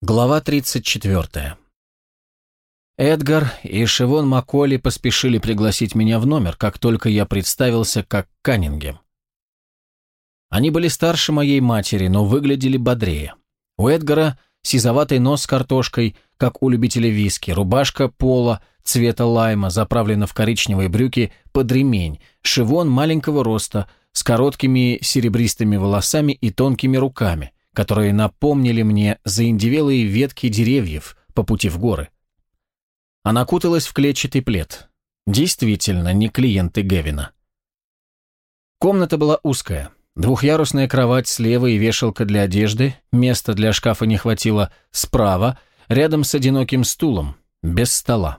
Глава 34. Эдгар и Шивон Макколи поспешили пригласить меня в номер, как только я представился как Каннингем. Они были старше моей матери, но выглядели бодрее. У Эдгара сизоватый нос с картошкой, как у любителя виски, рубашка пола цвета лайма, заправлена в коричневые брюки под ремень, Шивон маленького роста, с короткими серебристыми волосами и тонкими руками – которые напомнили мне заиндевелые ветки деревьев по пути в горы. Она куталась в клетчатый плед. Действительно, не клиенты Гевина. Комната была узкая. Двухъярусная кровать слева и вешалка для одежды, места для шкафа не хватило справа, рядом с одиноким стулом, без стола.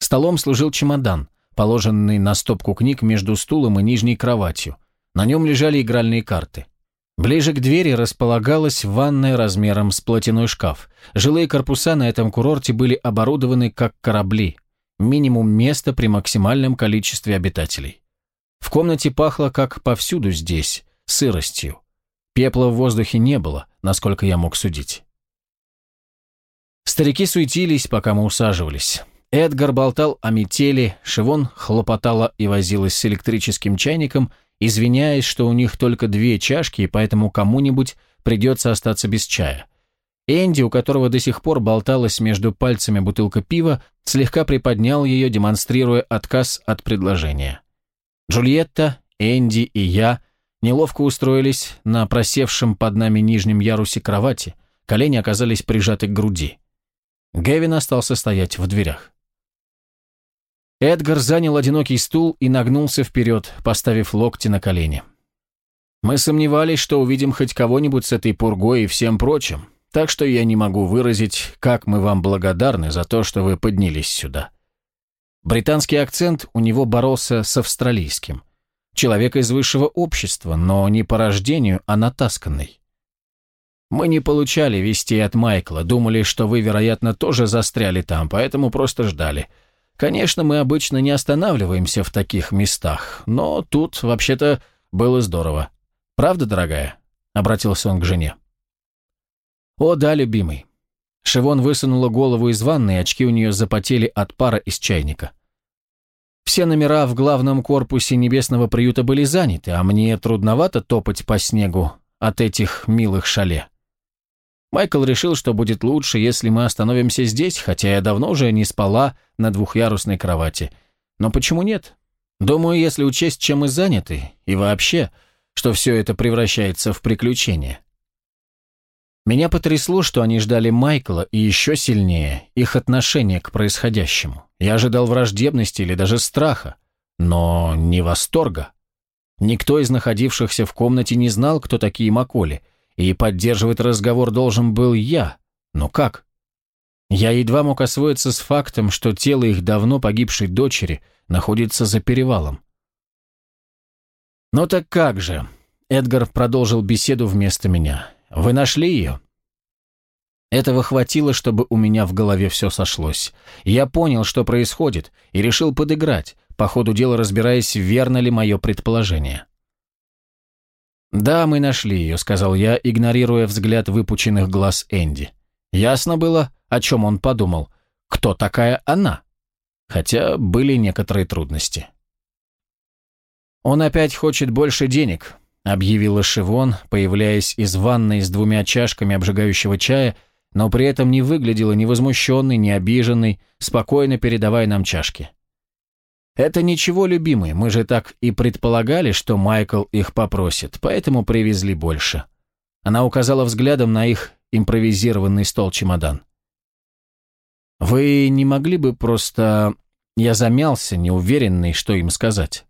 Столом служил чемодан, положенный на стопку книг между стулом и нижней кроватью. На нем лежали игральные карты. Ближе к двери располагалась ванная размером с платяной шкаф. Жилые корпуса на этом курорте были оборудованы как корабли. Минимум места при максимальном количестве обитателей. В комнате пахло, как повсюду здесь, сыростью. Пепла в воздухе не было, насколько я мог судить. Старики суетились, пока мы усаживались. Эдгар болтал о метели, Шивон хлопотала и возилась с электрическим чайником, извиняясь, что у них только две чашки, и поэтому кому-нибудь придется остаться без чая. Энди, у которого до сих пор болталась между пальцами бутылка пива, слегка приподнял ее, демонстрируя отказ от предложения. Джульетта, Энди и я неловко устроились на просевшем под нами нижнем ярусе кровати, колени оказались прижаты к груди. Гевин остался стоять в дверях. Эдгар занял одинокий стул и нагнулся вперед, поставив локти на колени. «Мы сомневались, что увидим хоть кого-нибудь с этой пургой и всем прочим, так что я не могу выразить, как мы вам благодарны за то, что вы поднялись сюда». Британский акцент у него боролся с австралийским. Человек из высшего общества, но не по рождению, а натасканный. Мы не получали вести от Майкла, думали, что вы, вероятно, тоже застряли там, поэтому просто ждали – Конечно, мы обычно не останавливаемся в таких местах, но тут, вообще-то, было здорово. Правда, дорогая?» — обратился он к жене. «О, да, любимый». Шивон высунула голову из ванны, очки у нее запотели от пара из чайника. Все номера в главном корпусе небесного приюта были заняты, а мне трудновато топать по снегу от этих милых шале. Майкл решил, что будет лучше, если мы остановимся здесь, хотя я давно уже не спала на двухъярусной кровати. Но почему нет? Думаю, если учесть, чем мы заняты, и вообще, что все это превращается в приключение. Меня потрясло, что они ждали Майкла, и еще сильнее их отношение к происходящему. Я ожидал враждебности или даже страха, но не восторга. Никто из находившихся в комнате не знал, кто такие Маколи, и поддерживать разговор должен был я. Но как? Я едва мог освоиться с фактом, что тело их давно погибшей дочери находится за перевалом. «Ну так как же?» Эдгар продолжил беседу вместо меня. «Вы нашли ее?» Этого хватило, чтобы у меня в голове все сошлось. Я понял, что происходит, и решил подыграть, по ходу дела разбираясь, верно ли мое предположение. «Да, мы нашли ее», — сказал я, игнорируя взгляд выпученных глаз Энди. Ясно было, о чем он подумал. Кто такая она? Хотя были некоторые трудности. «Он опять хочет больше денег», — объявила Шивон, появляясь из ванной с двумя чашками обжигающего чая, но при этом не выглядела ни возмущенной, ни обиженной, спокойно передавая нам чашки. «Это ничего, любимый, мы же так и предполагали, что Майкл их попросит, поэтому привезли больше». Она указала взглядом на их импровизированный стол-чемодан. «Вы не могли бы просто...» Я замялся, неуверенный, что им сказать.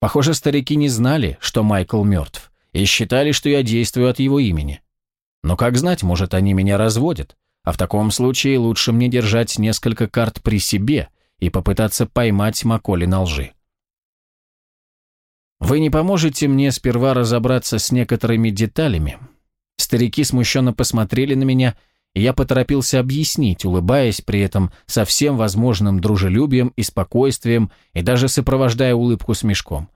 Похоже, старики не знали, что Майкл мертв, и считали, что я действую от его имени. Но как знать, может, они меня разводят, а в таком случае лучше мне держать несколько карт при себе — и попытаться поймать Маколи на лжи. «Вы не поможете мне сперва разобраться с некоторыми деталями?» Старики смущенно посмотрели на меня, и я поторопился объяснить, улыбаясь при этом со всем возможным дружелюбием и спокойствием, и даже сопровождая улыбку смешком.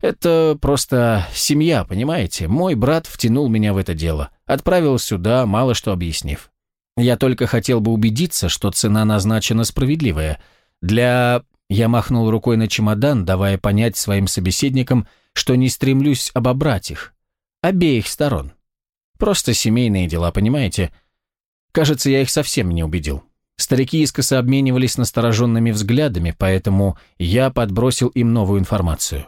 Это просто семья, понимаете? Мой брат втянул меня в это дело. Отправил сюда, мало что объяснив. Я только хотел бы убедиться, что цена назначена справедливая. Для... Я махнул рукой на чемодан, давая понять своим собеседникам, что не стремлюсь обобрать их. Обеих сторон. Просто семейные дела, понимаете? Кажется, я их совсем не убедил. Старики искоса обменивались настороженными взглядами, поэтому я подбросил им новую информацию.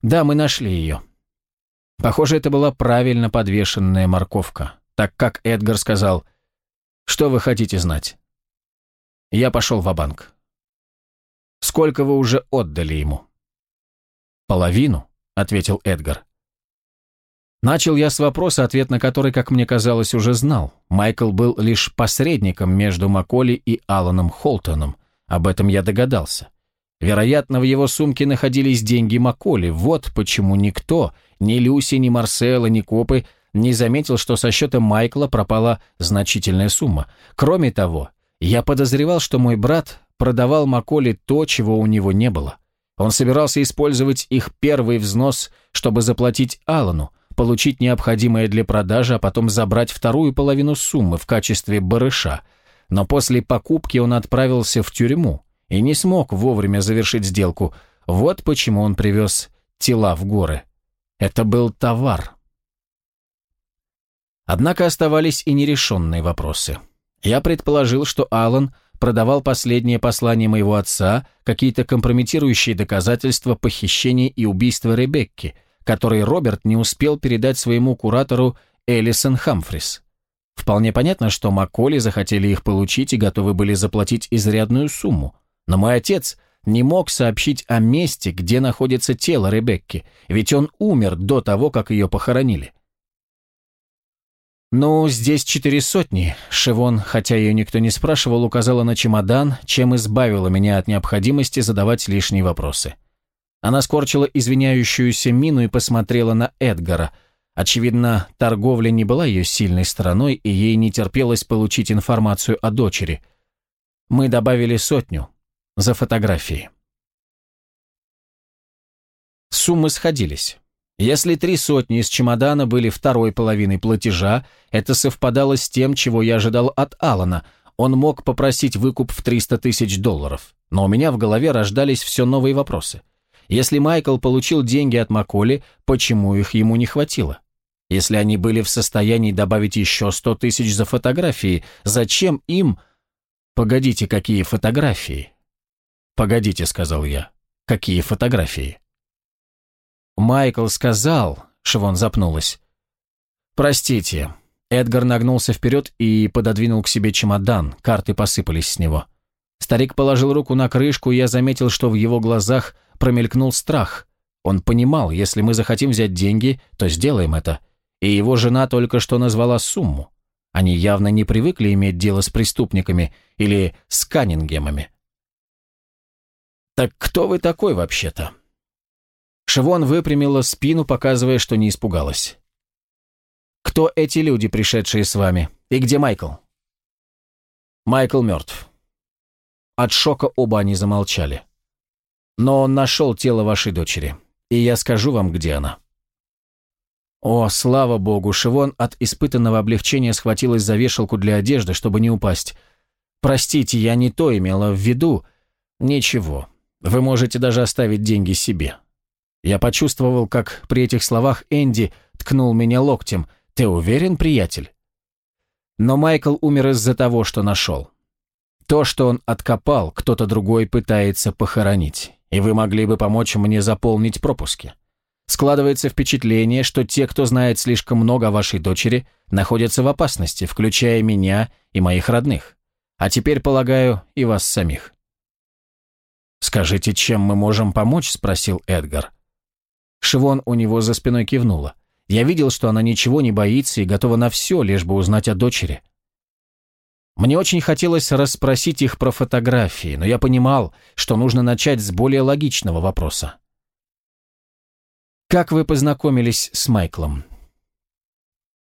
Да, мы нашли ее. Похоже, это была правильно подвешенная морковка, так как Эдгар сказал, «Что вы хотите знать?» Я пошел в банк «Сколько вы уже отдали ему?» «Половину», — ответил Эдгар. Начал я с вопроса, ответ на который, как мне казалось, уже знал. Майкл был лишь посредником между Макколи и Аланом Холтоном. Об этом я догадался. Вероятно, в его сумке находились деньги Макколи. Вот почему никто, ни Люси, ни Марсела, ни копы, не заметил, что со счета Майкла пропала значительная сумма. Кроме того, я подозревал, что мой брат продавал Макколи то, чего у него не было. Он собирался использовать их первый взнос, чтобы заплатить Алану, получить необходимое для продажи, а потом забрать вторую половину суммы в качестве барыша. Но после покупки он отправился в тюрьму и не смог вовремя завершить сделку. Вот почему он привез тела в горы. Это был товар. Однако оставались и нерешенные вопросы. Я предположил, что Алан продавал последнее послание моего отца, какие-то компрометирующие доказательства похищения и убийства Ребекки – который Роберт не успел передать своему куратору Элисон Хамфрис. Вполне понятно, что Макколи захотели их получить и готовы были заплатить изрядную сумму. Но мой отец не мог сообщить о месте, где находится тело Ребекки, ведь он умер до того, как ее похоронили. «Ну, здесь четыре сотни», — Шивон, хотя ее никто не спрашивал, указала на чемодан, чем избавила меня от необходимости задавать лишние вопросы. Она скорчила извиняющуюся мину и посмотрела на Эдгара. Очевидно, торговля не была ее сильной стороной, и ей не терпелось получить информацию о дочери. Мы добавили сотню за фотографии. Суммы сходились. Если три сотни из чемодана были второй половиной платежа, это совпадало с тем, чего я ожидал от Алана. Он мог попросить выкуп в 300 тысяч долларов. Но у меня в голове рождались все новые вопросы. Если Майкл получил деньги от Маколи, почему их ему не хватило? Если они были в состоянии добавить еще сто тысяч за фотографии, зачем им... Погодите, какие фотографии? Погодите, сказал я. Какие фотографии? Майкл сказал... Шивон запнулась. Простите. Эдгар нагнулся вперед и пододвинул к себе чемодан, карты посыпались с него. Старик положил руку на крышку, и я заметил, что в его глазах промелькнул страх. Он понимал, если мы захотим взять деньги, то сделаем это. И его жена только что назвала сумму. Они явно не привыкли иметь дело с преступниками или с Каннингемами. «Так кто вы такой вообще-то?» Шивон выпрямила спину, показывая, что не испугалась. «Кто эти люди, пришедшие с вами? И где Майкл?» «Майкл мертв». От шока оба они замолчали. Но он нашел тело вашей дочери, и я скажу вам, где она». О, слава богу, Шивон от испытанного облегчения схватилась за вешалку для одежды, чтобы не упасть. «Простите, я не то имела в виду». «Ничего, вы можете даже оставить деньги себе». Я почувствовал, как при этих словах Энди ткнул меня локтем. «Ты уверен, приятель?» Но Майкл умер из-за того, что нашел. То, что он откопал, кто-то другой пытается похоронить и вы могли бы помочь мне заполнить пропуски. Складывается впечатление, что те, кто знает слишком много о вашей дочери, находятся в опасности, включая меня и моих родных. А теперь, полагаю, и вас самих. «Скажите, чем мы можем помочь?» – спросил Эдгар. Шивон у него за спиной кивнула. Я видел, что она ничего не боится и готова на все, лишь бы узнать о дочери. Мне очень хотелось расспросить их про фотографии, но я понимал, что нужно начать с более логичного вопроса. «Как вы познакомились с Майклом?»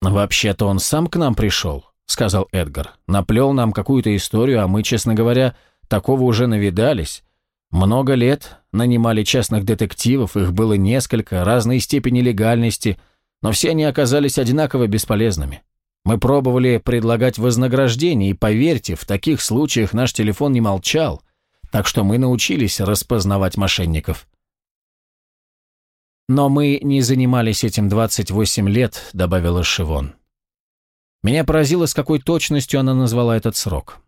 «Вообще-то он сам к нам пришел», — сказал Эдгар. «Наплел нам какую-то историю, а мы, честно говоря, такого уже навидались. Много лет нанимали частных детективов, их было несколько, разной степени легальности, но все они оказались одинаково бесполезными. Мы пробовали предлагать вознаграждение, и поверьте, в таких случаях наш телефон не молчал, так что мы научились распознавать мошенников. «Но мы не занимались этим 28 лет», — добавила Шивон. Меня поразило, с какой точностью она назвала этот срок.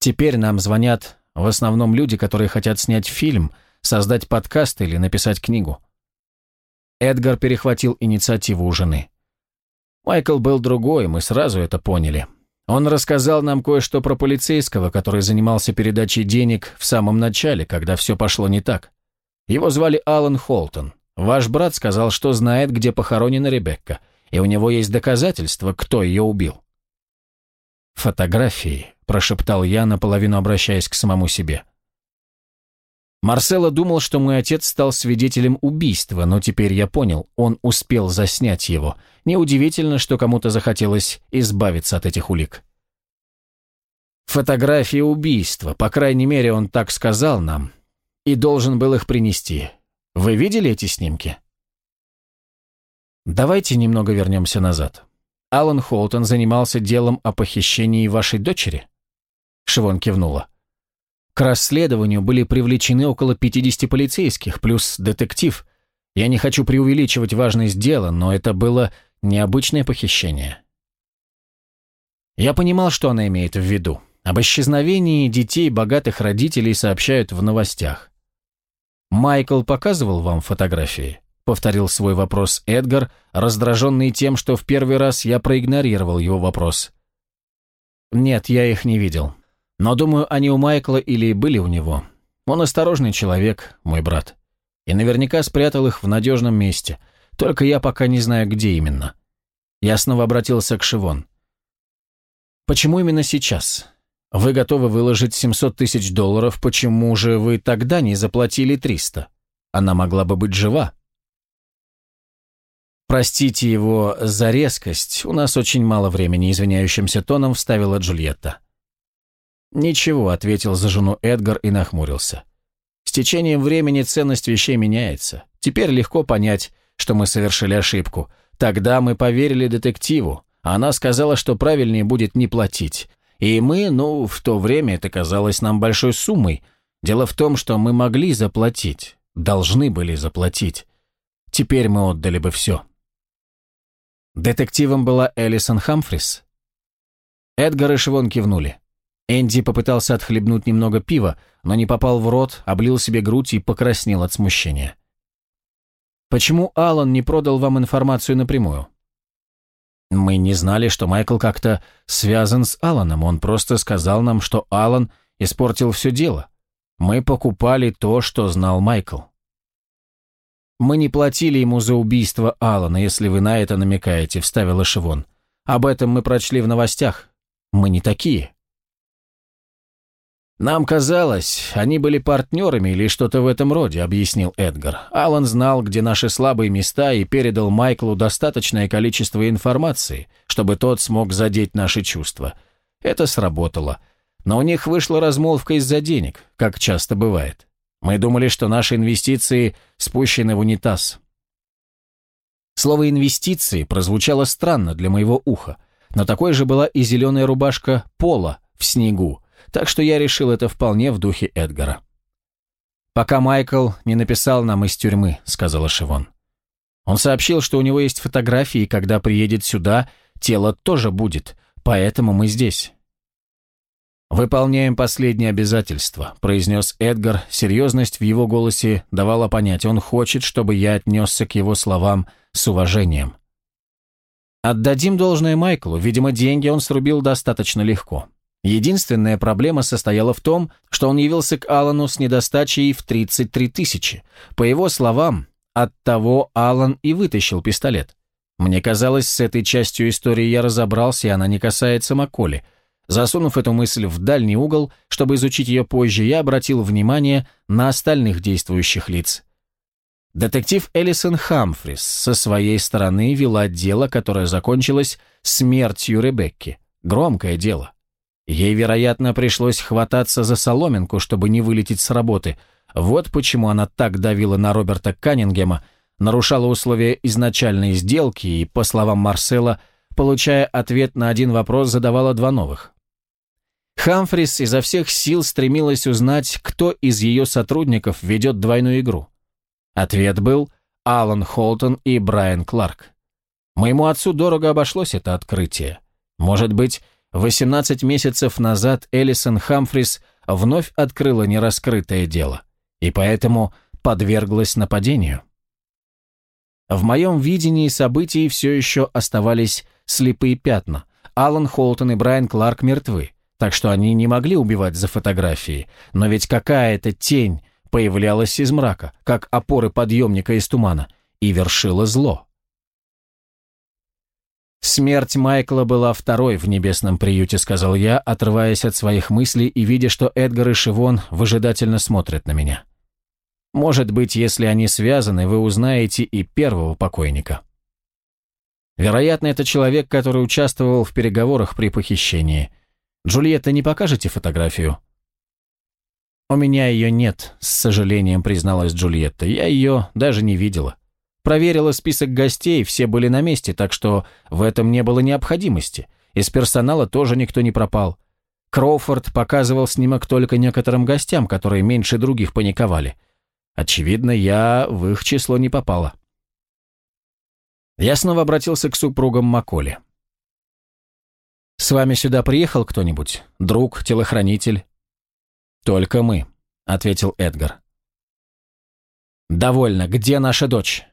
Теперь нам звонят в основном люди, которые хотят снять фильм, создать подкаст или написать книгу. Эдгар перехватил инициативу у жены. Майкл был другой, мы сразу это поняли. Он рассказал нам кое-что про полицейского, который занимался передачей денег в самом начале, когда все пошло не так. Его звали Алан Холтон. Ваш брат сказал, что знает, где похоронена Ребекка, и у него есть доказательства, кто ее убил. «Фотографии», – прошептал я, наполовину обращаясь к самому себе. Марсело думал, что мой отец стал свидетелем убийства, но теперь я понял, он успел заснять его. Неудивительно, что кому-то захотелось избавиться от этих улик. Фотографии убийства, по крайней мере, он так сказал нам, и должен был их принести. Вы видели эти снимки? Давайте немного вернемся назад. Алан Холтон занимался делом о похищении вашей дочери? Шивон кивнула. К расследованию были привлечены около 50 полицейских, плюс детектив. Я не хочу преувеличивать важность дела, но это было необычное похищение. Я понимал, что она имеет в виду. Об исчезновении детей богатых родителей сообщают в новостях. Майкл показывал вам фотографии? Повторил свой вопрос Эдгар, раздраженный тем, что в первый раз я проигнорировал его вопрос. Нет, я их не видел. Но, думаю, они у Майкла или были у него. Он осторожный человек, мой брат. И наверняка спрятал их в надежном месте. Только я пока не знаю, где именно. Я снова обратился к Шивон. Почему именно сейчас? Вы готовы выложить 700 тысяч долларов, почему же вы тогда не заплатили 300? Она могла бы быть жива. Простите его за резкость, у нас очень мало времени, извиняющимся тоном вставила Джульетта. «Ничего», — ответил за жену Эдгар и нахмурился. «С течением времени ценность вещей меняется. Теперь легко понять, что мы совершили ошибку. Тогда мы поверили детективу. Она сказала, что правильнее будет не платить. И мы, ну, в то время это казалось нам большой суммой. Дело в том, что мы могли заплатить, должны были заплатить. Теперь мы отдали бы все». Детективом была Элисон Хамфрис. Эдгар и Шивон кивнули. Энди попытался отхлебнуть немного пива, но не попал в рот, облил себе грудь и покраснел от смущения. «Почему Алан не продал вам информацию напрямую?» «Мы не знали, что Майкл как-то связан с Аланом. Он просто сказал нам, что Алан испортил все дело. Мы покупали то, что знал Майкл». «Мы не платили ему за убийство Алана, если вы на это намекаете», — вставила Шивон. «Об этом мы прочли в новостях. Мы не такие». «Нам казалось, они были партнерами или что-то в этом роде», — объяснил Эдгар. «Алан знал, где наши слабые места и передал Майклу достаточное количество информации, чтобы тот смог задеть наши чувства. Это сработало. Но у них вышла размолвка из-за денег, как часто бывает. Мы думали, что наши инвестиции спущены в унитаз». Слово «инвестиции» прозвучало странно для моего уха, но такой же была и зеленая рубашка Пола в снегу, так что я решил это вполне в духе Эдгара. «Пока Майкл не написал нам из тюрьмы», — сказала Шивон. «Он сообщил, что у него есть фотографии, и когда приедет сюда, тело тоже будет, поэтому мы здесь». «Выполняем последние обязательства», — произнес Эдгар. Серьезность в его голосе давала понять, он хочет, чтобы я отнесся к его словам с уважением. Отдадим должное Майклу, видимо, деньги он срубил достаточно легко. Единственная проблема состояла в том, что он явился к Алану с недостачей в 33 тысячи. По его словам, от того Алан и вытащил пистолет. Мне казалось, с этой частью истории я разобрался, и она не касается Маколи. Засунув эту мысль в дальний угол, чтобы изучить ее позже, я обратил внимание на остальных действующих лиц. Детектив Элисон Хамфрис со своей стороны вела дело, которое закончилось смертью Ребекки. Громкое дело. Ей, вероятно, пришлось хвататься за соломинку, чтобы не вылететь с работы. Вот почему она так давила на Роберта Каннингема, нарушала условия изначальной сделки и, по словам Марсела, получая ответ на один вопрос, задавала два новых. Хамфрис изо всех сил стремилась узнать, кто из ее сотрудников ведет двойную игру. Ответ был Алан Холтон и Брайан Кларк. Моему отцу дорого обошлось это открытие. Может быть, 18 месяцев назад Элисон Хамфрис вновь открыла нераскрытое дело, и поэтому подверглась нападению. В моем видении событий все еще оставались слепые пятна. Алан Холтон и Брайан Кларк мертвы так что они не могли убивать за фотографией, но ведь какая-то тень появлялась из мрака, как опоры подъемника из тумана, и вершила зло. «Смерть Майкла была второй в небесном приюте», — сказал я, отрываясь от своих мыслей и видя, что Эдгар и Шивон выжидательно смотрят на меня. «Может быть, если они связаны, вы узнаете и первого покойника». Вероятно, это человек, который участвовал в переговорах при похищении. Джульетта, не покажете фотографию?» «У меня ее нет», — с сожалением призналась Джульетта. «Я ее даже не видела. Проверила список гостей, все были на месте, так что в этом не было необходимости. Из персонала тоже никто не пропал. Кроуфорд показывал снимок только некоторым гостям, которые меньше других паниковали. Очевидно, я в их число не попала». Я снова обратился к супругам Маколи. «С вами сюда приехал кто-нибудь? Друг, телохранитель?» «Только мы», — ответил Эдгар. «Довольно. Где наша дочь?»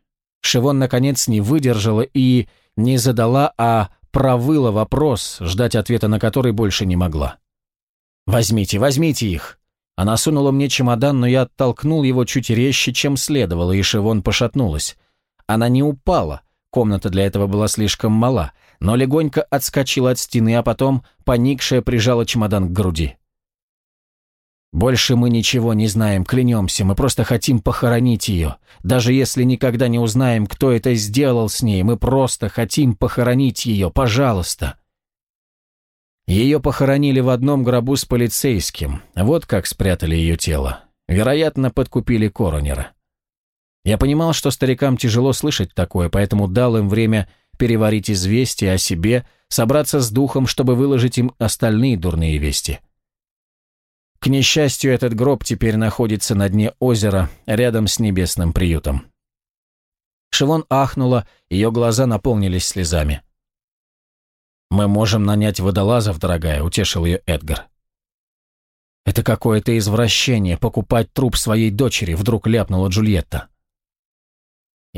Шивон, наконец, не выдержала и не задала, а провыла вопрос, ждать ответа на который больше не могла. «Возьмите, возьмите их!» Она сунула мне чемодан, но я оттолкнул его чуть резче, чем следовало, и Шивон пошатнулась. Она не упала, комната для этого была слишком мала, но легонько отскочила от стены, а потом, поникшая, прижала чемодан к груди. «Больше мы ничего не знаем, клянемся, мы просто хотим похоронить ее. Даже если никогда не узнаем, кто это сделал с ней, мы просто хотим похоронить ее, пожалуйста». Ее похоронили в одном гробу с полицейским, вот как спрятали ее тело. Вероятно, подкупили коронера. Я понимал, что старикам тяжело слышать такое, поэтому дал им время переварить известие о себе, собраться с духом, чтобы выложить им остальные дурные вести. К несчастью, этот гроб теперь находится на дне озера, рядом с небесным приютом. Шивон ахнула, ее глаза наполнились слезами. «Мы можем нанять водолазов, дорогая», — утешил ее Эдгар. «Это какое-то извращение, покупать труп своей дочери», — вдруг ляпнула Джульетта.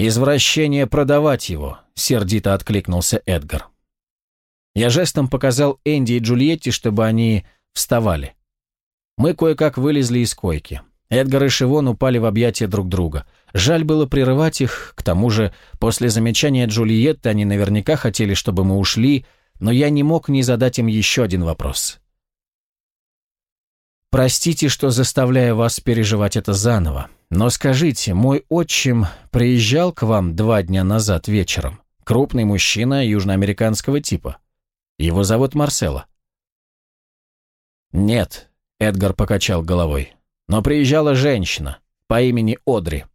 «Извращение продавать его», — сердито откликнулся Эдгар. Я жестом показал Энди и Джульетте, чтобы они вставали. Мы кое-как вылезли из койки. Эдгар и Шивон упали в объятия друг друга. Жаль было прерывать их, к тому же после замечания Джульетты они наверняка хотели, чтобы мы ушли, но я не мог не задать им еще один вопрос. «Простите, что заставляю вас переживать это заново. Но скажите, мой отчим приезжал к вам два дня назад вечером. Крупный мужчина южноамериканского типа. Его зовут Марсело. Нет, Эдгар покачал головой. Но приезжала женщина по имени Одри.